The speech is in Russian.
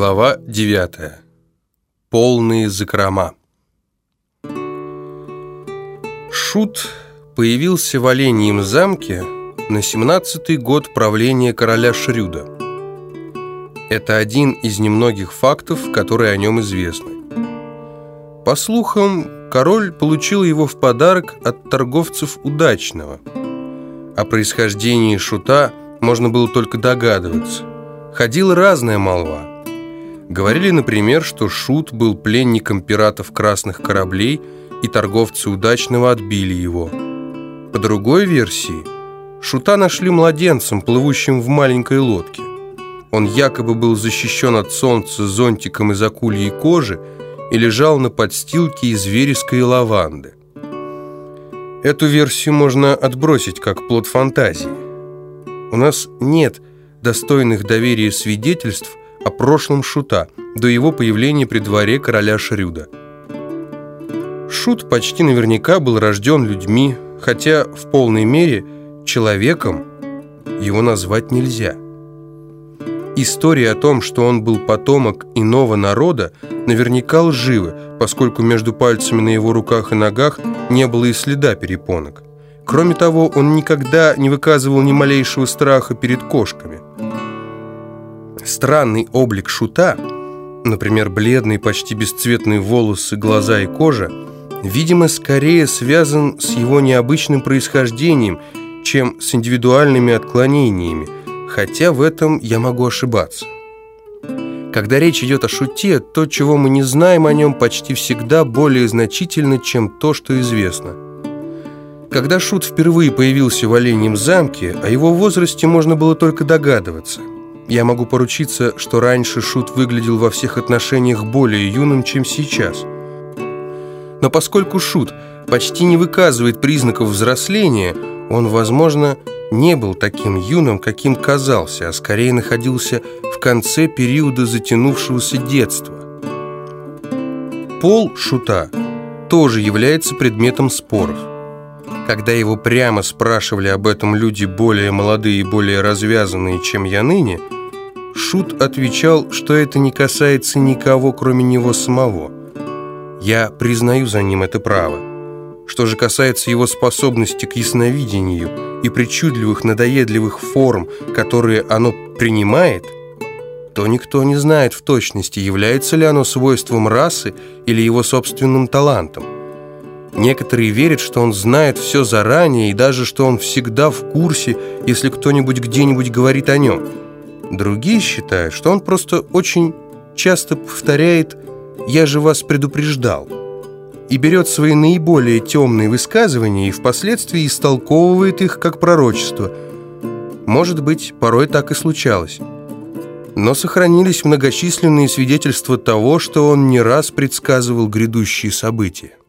Глава 9. Полные закрома. Шут появился в Оленьем замке на 17-й год правления короля Шрюда. Это один из немногих фактов, которые о нем известны. По слухам, король получил его в подарок от торговцев удачного. О происхождении Шута можно было только догадываться. Ходила разная молва. Говорили, например, что Шут был пленником пиратов красных кораблей, и торговцы удачного отбили его. По другой версии, Шута нашли младенцем, плывущим в маленькой лодке. Он якобы был защищен от солнца зонтиком из акульей кожи и лежал на подстилке из вереска лаванды. Эту версию можно отбросить как плод фантазии. У нас нет достойных доверия свидетельств о прошлом Шута до его появления при дворе короля Шрюда. Шут почти наверняка был рожден людьми, хотя в полной мере человеком его назвать нельзя. История о том, что он был потомок иного народа, наверняка лживы, поскольку между пальцами на его руках и ногах не было и следа перепонок. Кроме того, он никогда не выказывал ни малейшего страха перед кошками – Странный облик шута, например, бледные, почти бесцветные волосы, глаза и кожа, видимо, скорее связан с его необычным происхождением, чем с индивидуальными отклонениями, хотя в этом я могу ошибаться. Когда речь идет о шуте, то, чего мы не знаем о нем, почти всегда более значительно, чем то, что известно. Когда шут впервые появился в Оленьем замке, о его возрасте можно было только догадываться – я могу поручиться, что раньше Шут выглядел во всех отношениях более юным, чем сейчас. Но поскольку Шут почти не выказывает признаков взросления, он, возможно, не был таким юным, каким казался, а скорее находился в конце периода затянувшегося детства. Пол Шута тоже является предметом споров. Когда его прямо спрашивали об этом люди более молодые и более развязанные, чем я ныне – Шут отвечал, что это не касается никого, кроме него самого. Я признаю за ним это право. Что же касается его способности к ясновидению и причудливых надоедливых форм, которые оно принимает, то никто не знает в точности, является ли оно свойством расы или его собственным талантом. Некоторые верят, что он знает все заранее и даже, что он всегда в курсе, если кто-нибудь где-нибудь говорит о нем – Другие считают, что он просто очень часто повторяет «я же вас предупреждал» и берет свои наиболее темные высказывания и впоследствии истолковывает их как пророчество. Может быть, порой так и случалось. Но сохранились многочисленные свидетельства того, что он не раз предсказывал грядущие события.